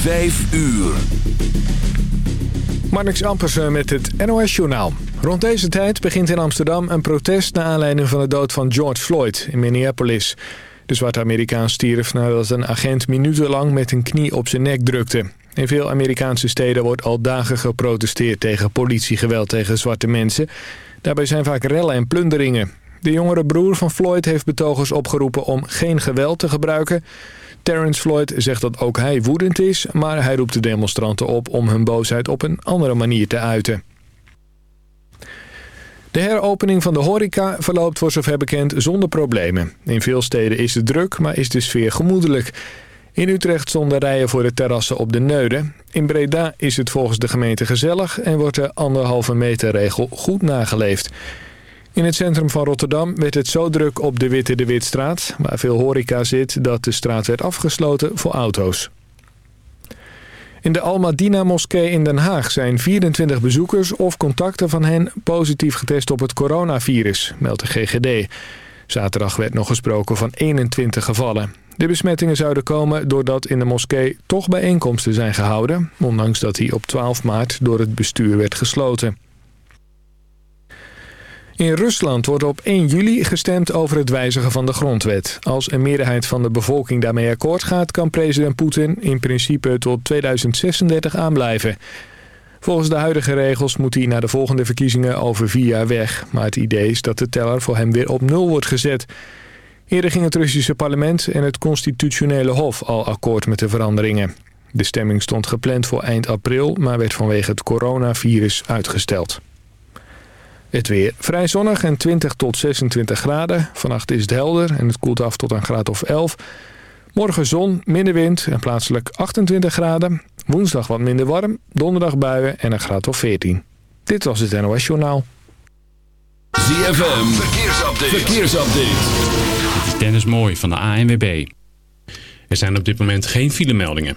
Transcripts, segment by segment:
Vijf uur. Marnix Ampersen met het NOS-journaal. Rond deze tijd begint in Amsterdam een protest... naar aanleiding van de dood van George Floyd in Minneapolis. De zwarte Amerikaan stierf nadat een agent minutenlang... met een knie op zijn nek drukte. In veel Amerikaanse steden wordt al dagen geprotesteerd... tegen politiegeweld tegen zwarte mensen. Daarbij zijn vaak rellen en plunderingen. De jongere broer van Floyd heeft betogers opgeroepen om geen geweld te gebruiken... Terrence Floyd zegt dat ook hij woedend is... maar hij roept de demonstranten op om hun boosheid op een andere manier te uiten. De heropening van de horeca verloopt voor zover bekend zonder problemen. In veel steden is het druk, maar is de sfeer gemoedelijk. In Utrecht stonden rijen voor de terrassen op de Neuden. In Breda is het volgens de gemeente gezellig... en wordt de anderhalve meter regel goed nageleefd. In het centrum van Rotterdam werd het zo druk op de Witte de Witstraat... waar veel horeca zit dat de straat werd afgesloten voor auto's. In de Al-Madina-moskee in Den Haag zijn 24 bezoekers of contacten van hen positief getest op het coronavirus, meldt de GGD. Zaterdag werd nog gesproken van 21 gevallen. De besmettingen zouden komen doordat in de moskee toch bijeenkomsten zijn gehouden... ondanks dat die op 12 maart door het bestuur werd gesloten. In Rusland wordt op 1 juli gestemd over het wijzigen van de grondwet. Als een meerderheid van de bevolking daarmee akkoord gaat... kan president Poetin in principe tot 2036 aanblijven. Volgens de huidige regels moet hij naar de volgende verkiezingen over vier jaar weg. Maar het idee is dat de teller voor hem weer op nul wordt gezet. Eerder ging het Russische parlement en het constitutionele hof al akkoord met de veranderingen. De stemming stond gepland voor eind april, maar werd vanwege het coronavirus uitgesteld. Het weer vrij zonnig en 20 tot 26 graden. Vannacht is het helder en het koelt af tot een graad of 11. Morgen zon, minder wind en plaatselijk 28 graden. Woensdag wat minder warm, donderdag buien en een graad of 14. Dit was het NOS Journaal. ZFM, verkeersupdate. verkeersupdate. Dit is Dennis Mooi van de ANWB. Er zijn op dit moment geen filemeldingen.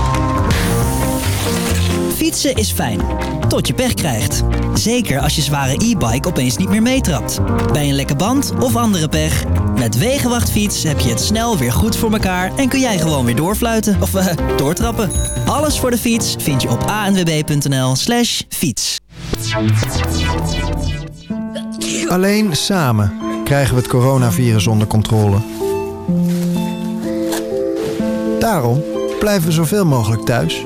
Fietsen is fijn, tot je pech krijgt. Zeker als je zware e-bike opeens niet meer meetrapt. Bij een lekke band of andere pech. Met Wegenwachtfiets heb je het snel weer goed voor elkaar... en kun jij gewoon weer doorfluiten of uh, doortrappen. Alles voor de fiets vind je op anwb.nl slash fiets. Alleen samen krijgen we het coronavirus onder controle. Daarom blijven we zoveel mogelijk thuis...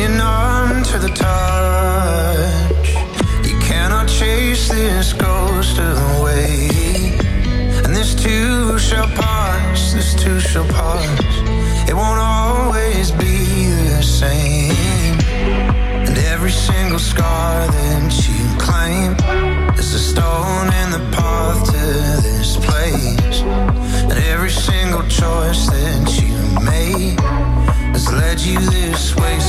You're numb to the touch, you cannot chase this ghost away. And this too shall pass, this too shall pass. It won't always be the same. And every single scar that you claim is a stone in the path to this place. And every single choice that you made has led you this way.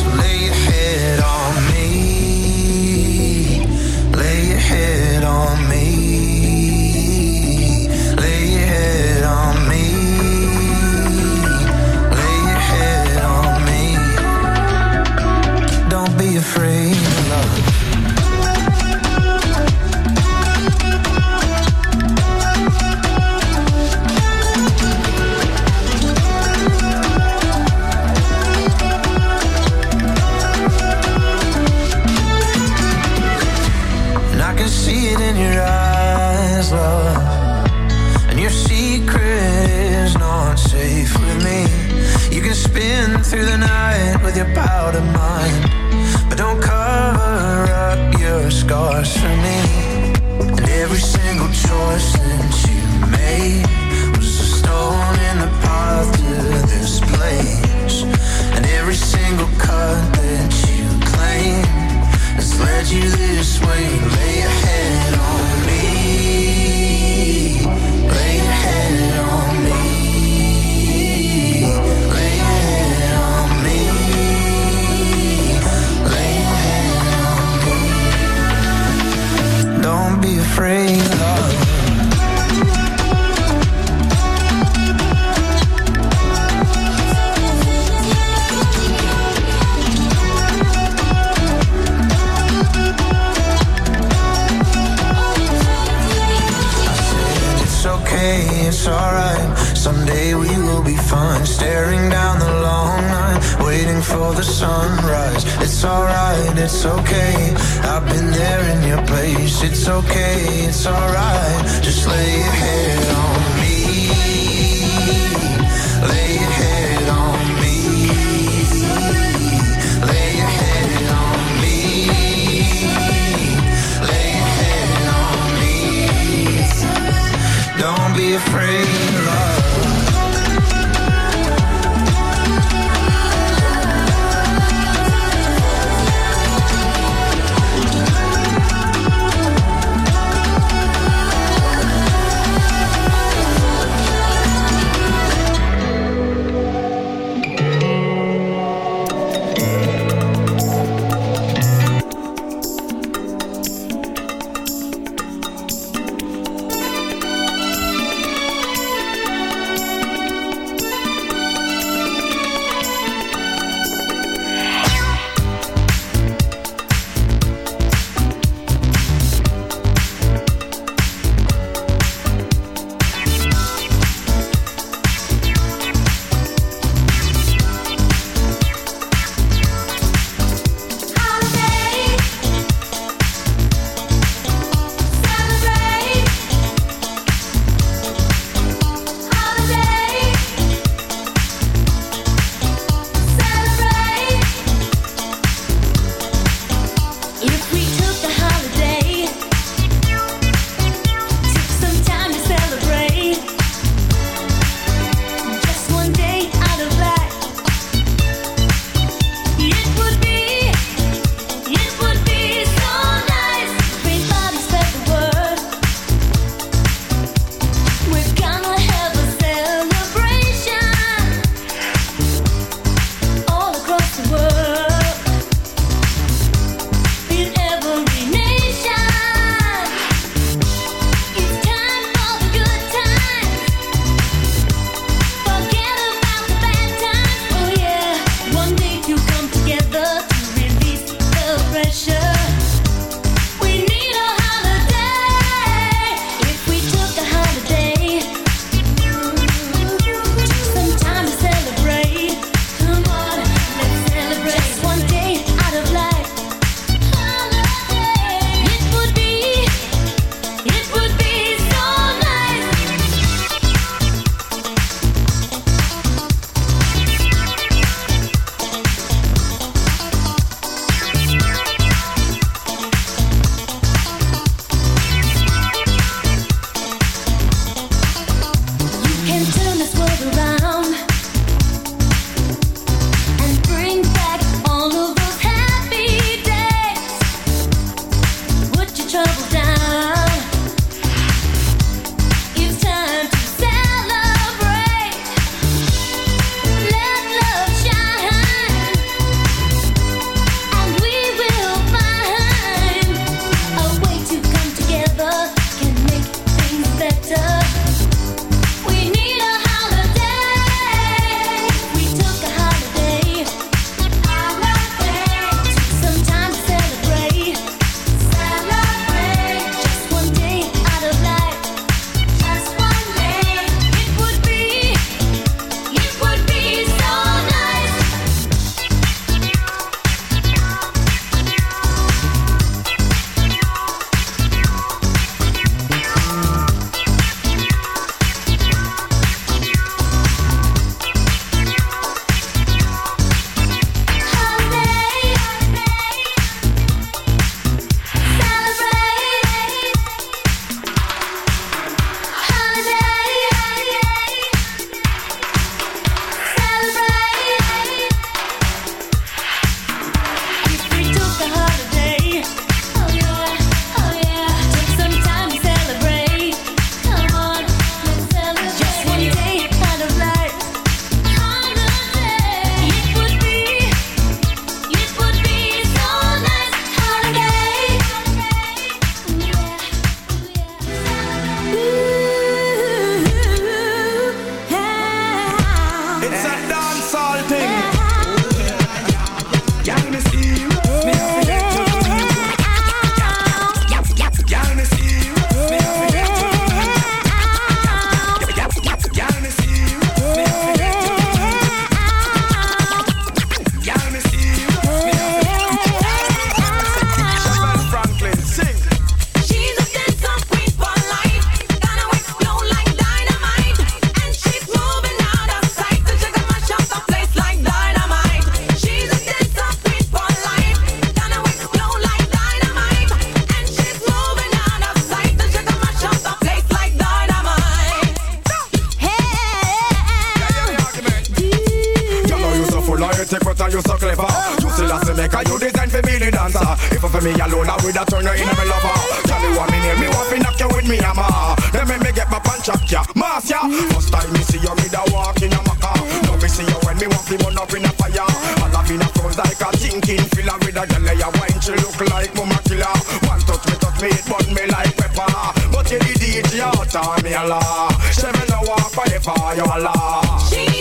me alone, I would have turned her into my lover. Tell me what me name, me want to knock you with me hammer. Then me, me get my punch up ya, mass ya. First time me see you, me da walk in a maca. Now me see you when me want to burn up in a fire. I love in a front like a thinking filler with a girl ya wine, she look like mama killer. One touch me, touch me, it burn me like pepper. But you the DJ out on me a la. She me no walk forever, you a la. She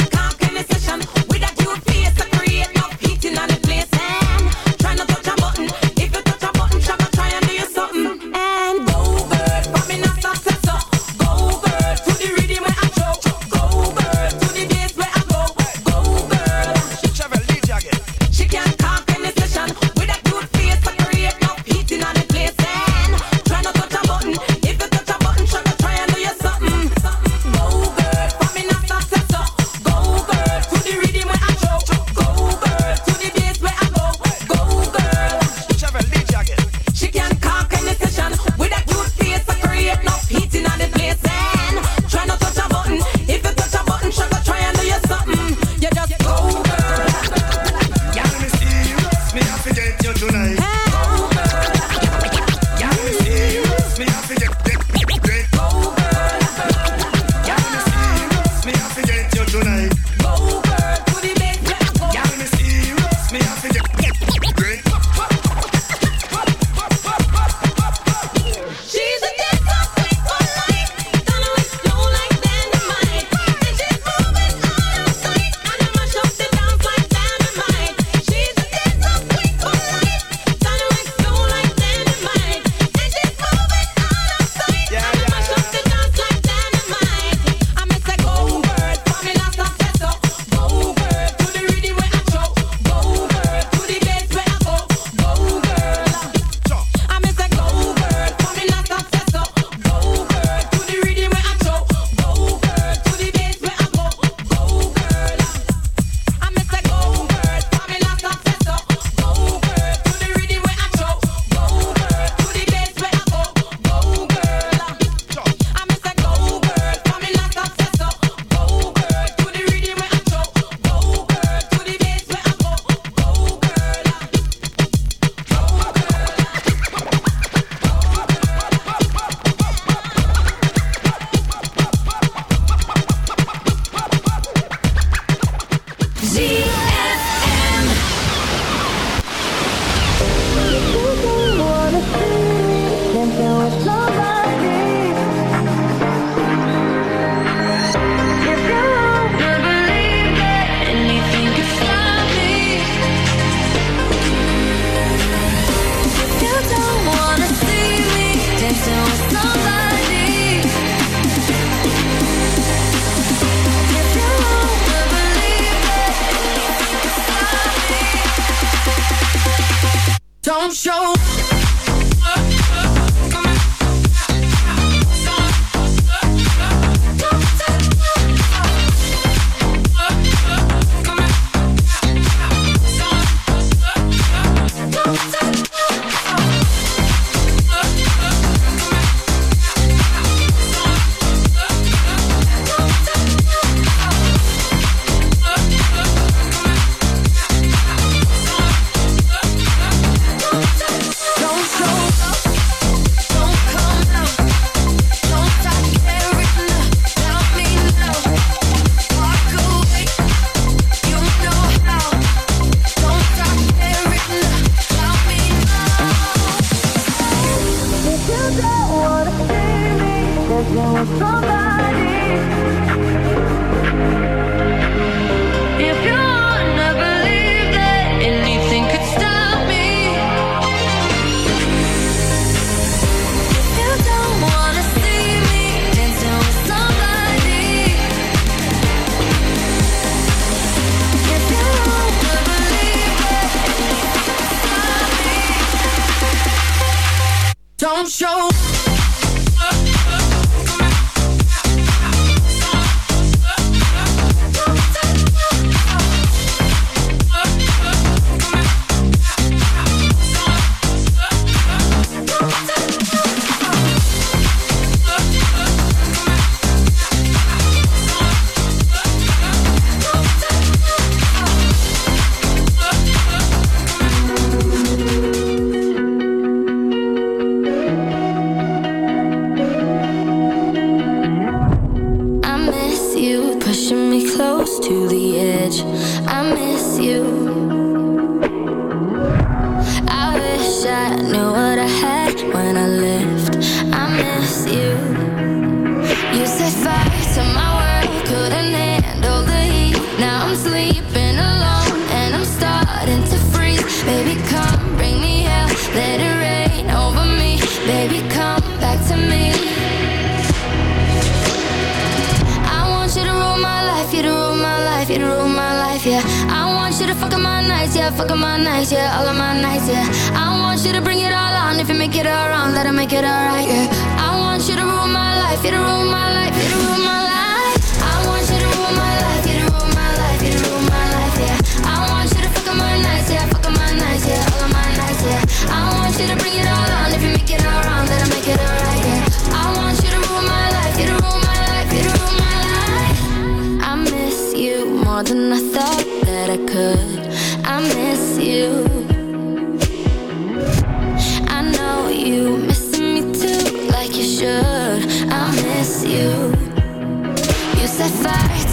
Don't show.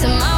to my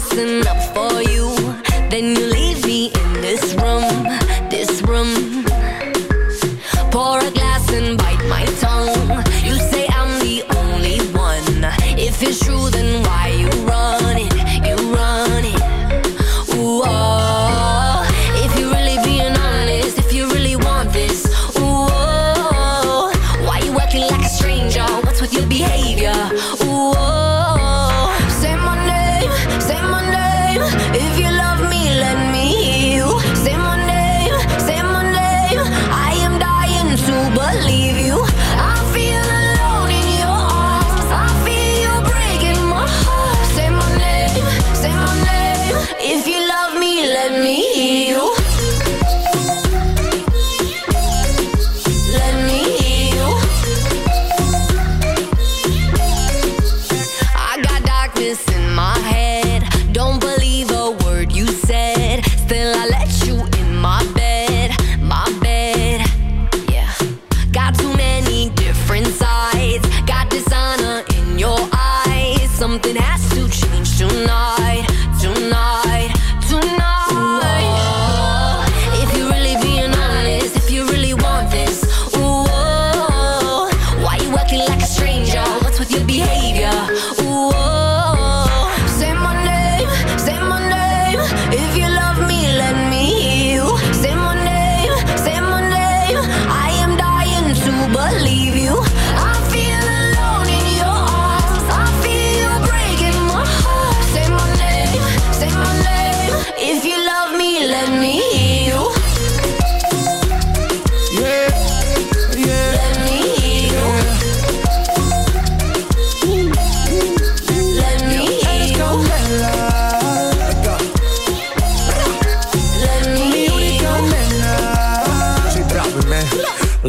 dressing up for you. Then you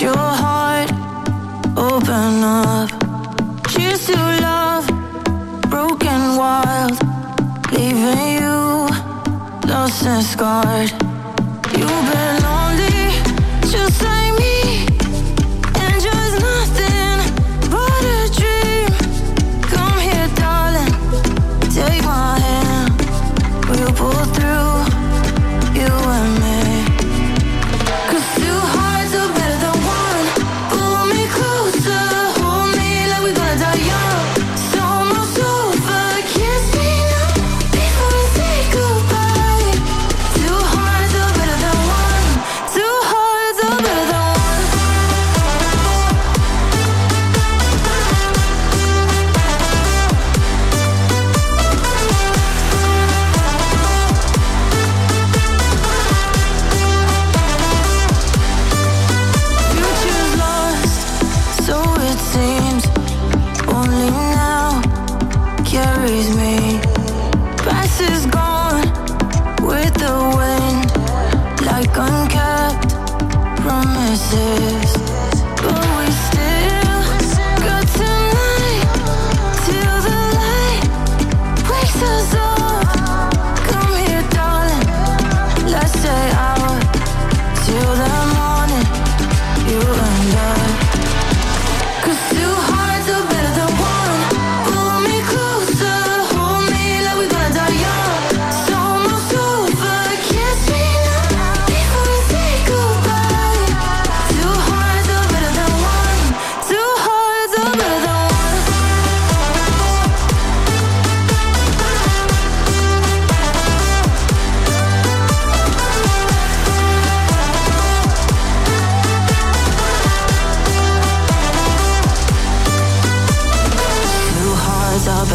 your heart open up. Cheers to love, broken wild. Leaving you lost and scarred.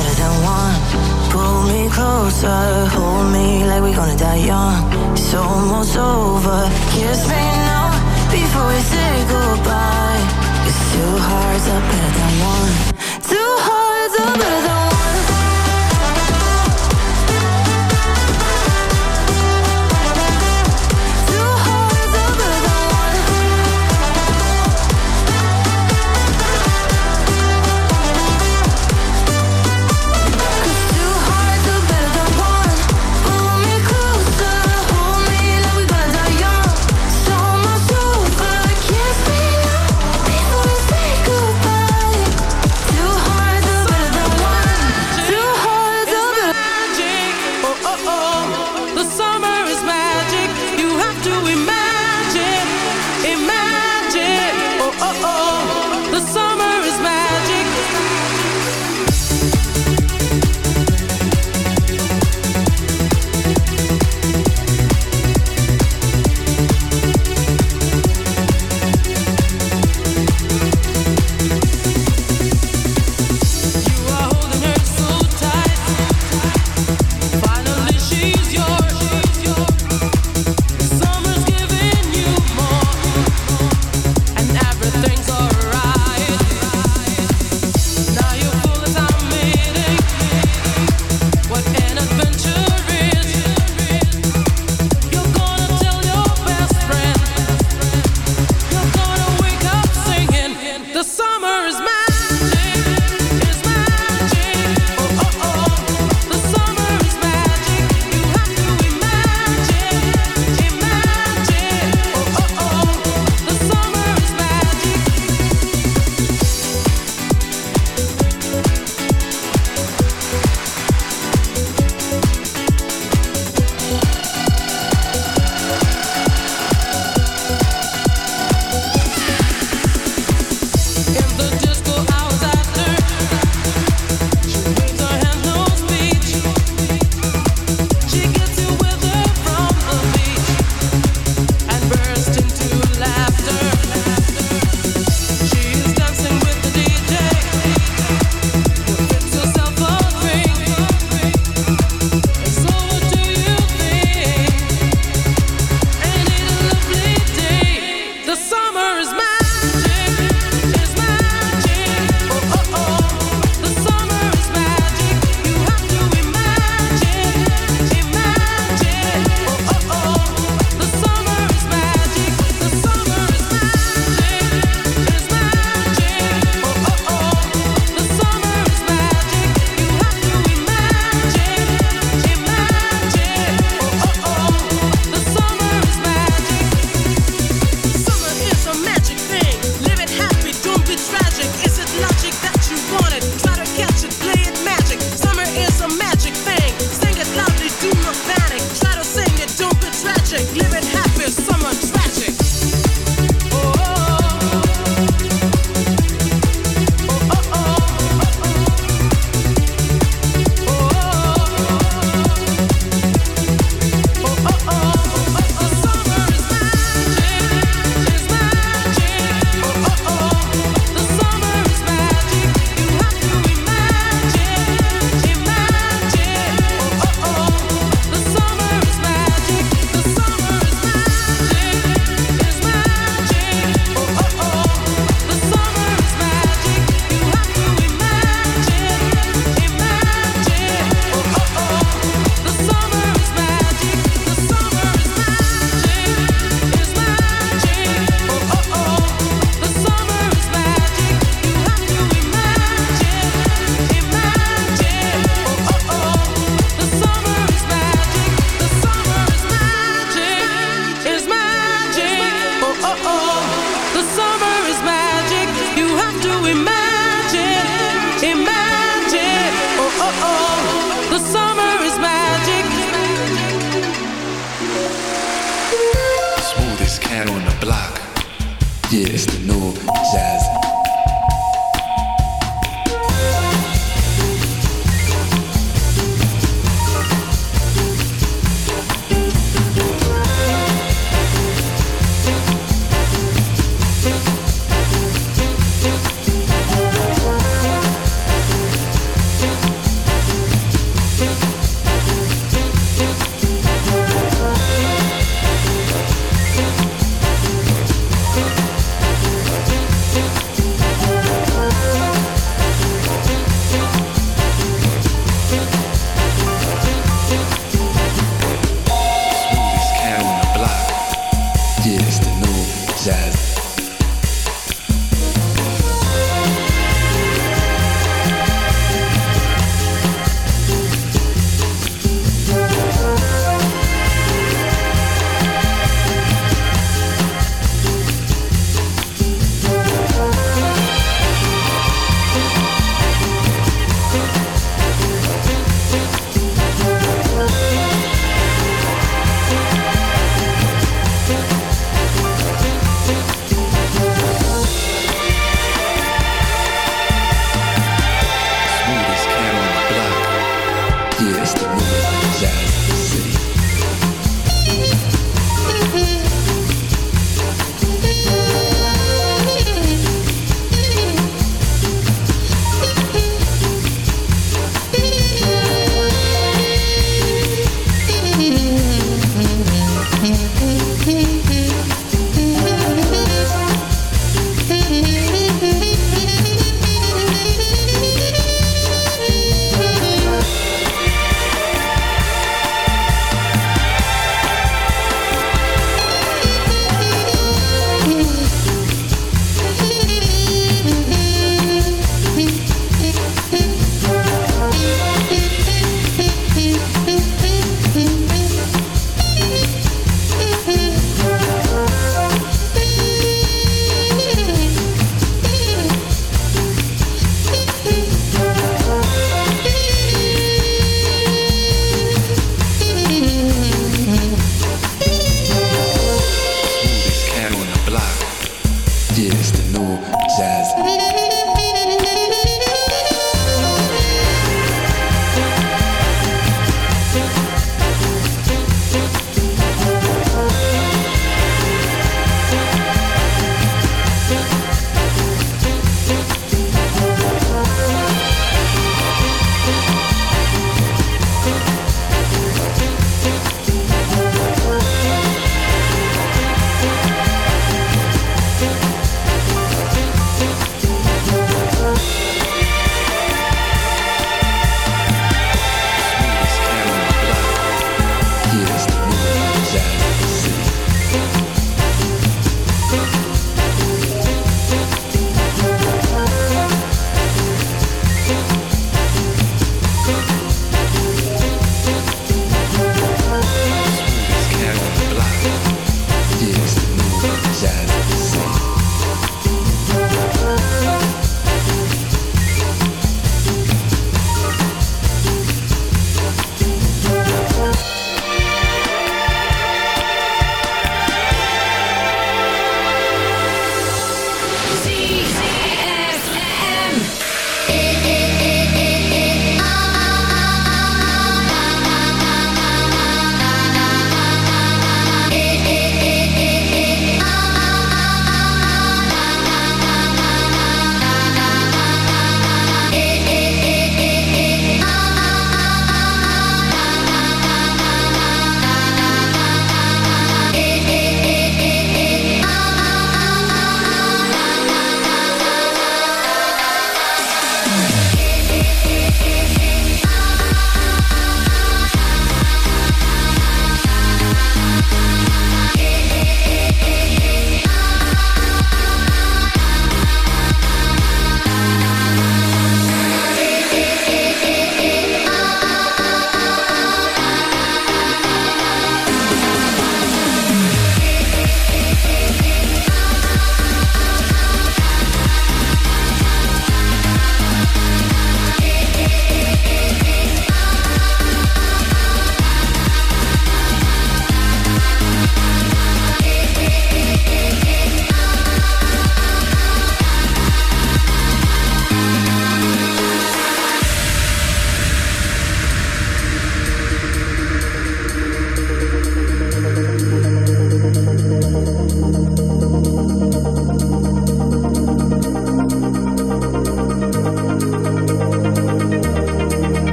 Better than one. Pull me closer, hold me like we're gonna die young. It's almost over. Kiss me now before we say goodbye. 'Cause two hearts are better than one. Two hearts are better than one.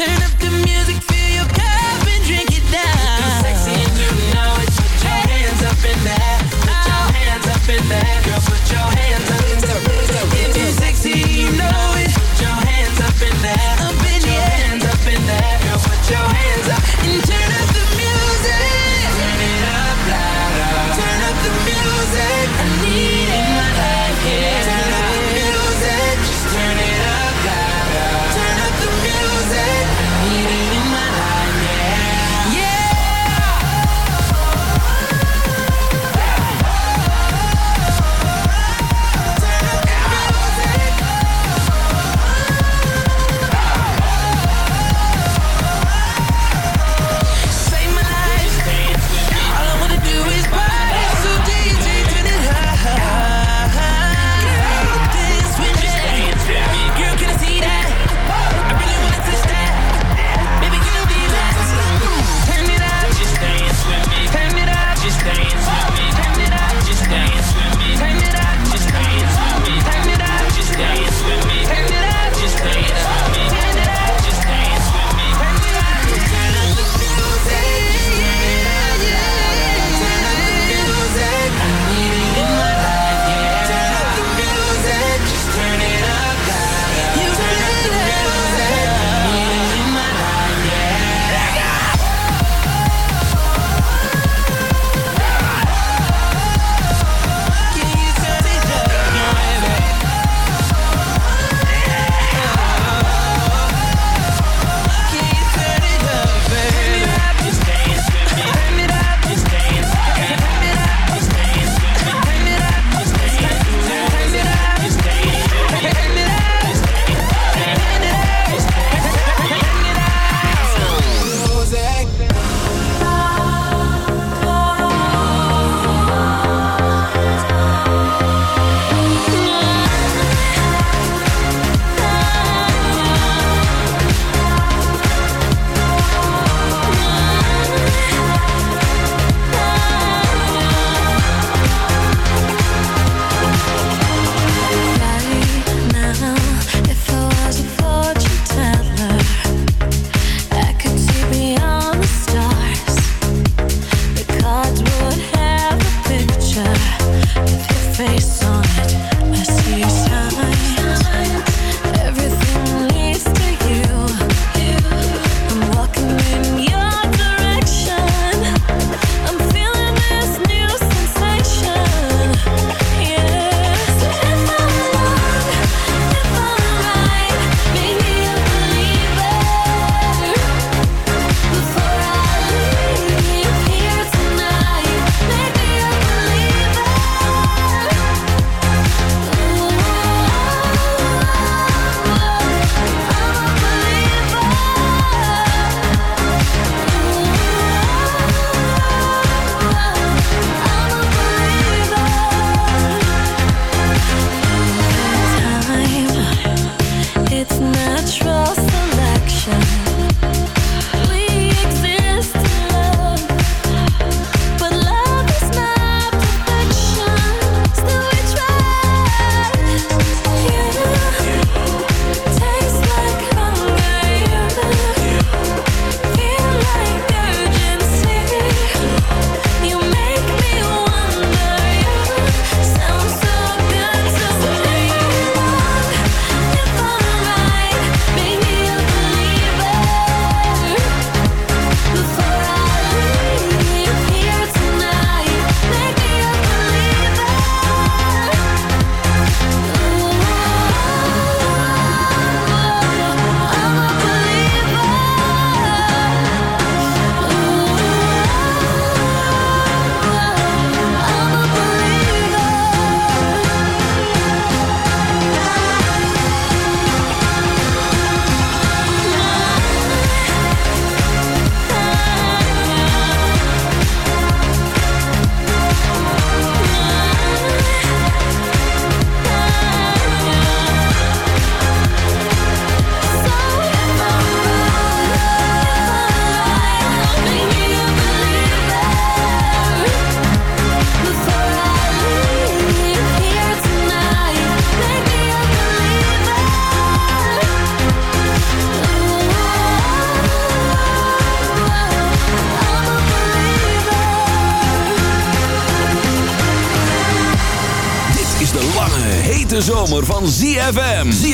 pretending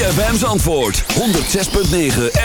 ZFM's antwoord, 106.9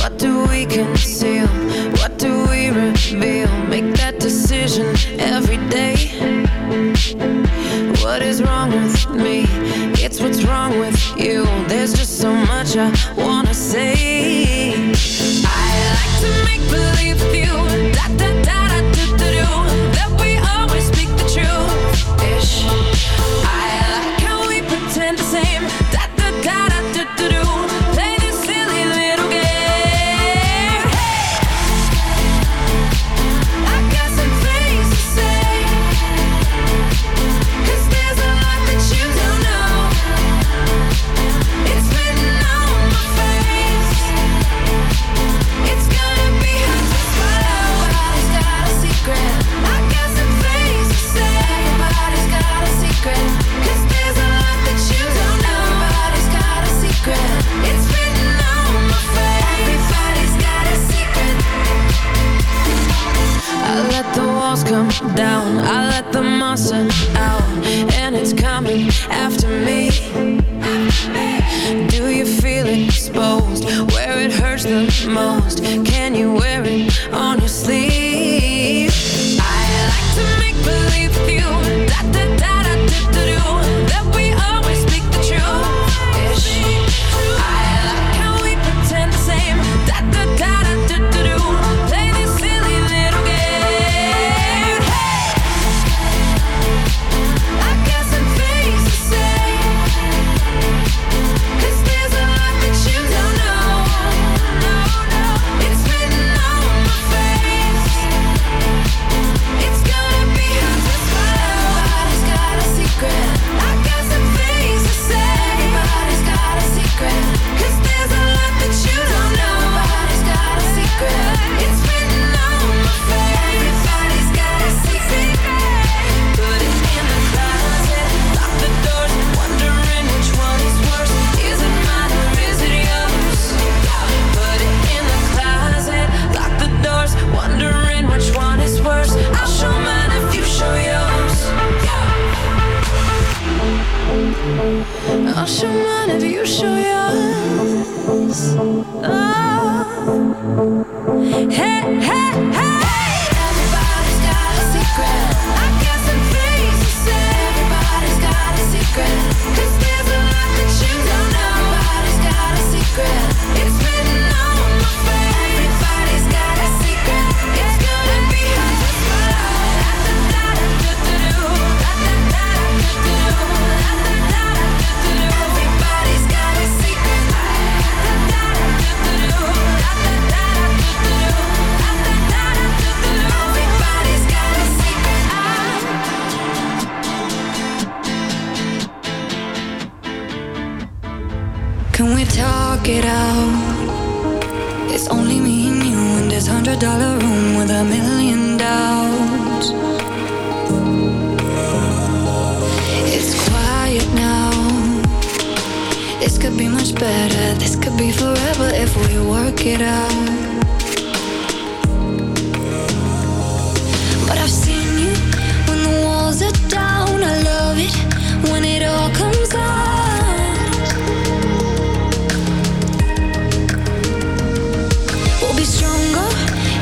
What do we conceal?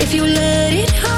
if you let it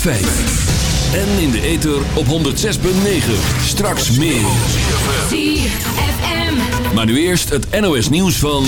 106.5. En in de ether op 106.9. Straks meer. ZFM. Maar nu eerst het NOS nieuws van...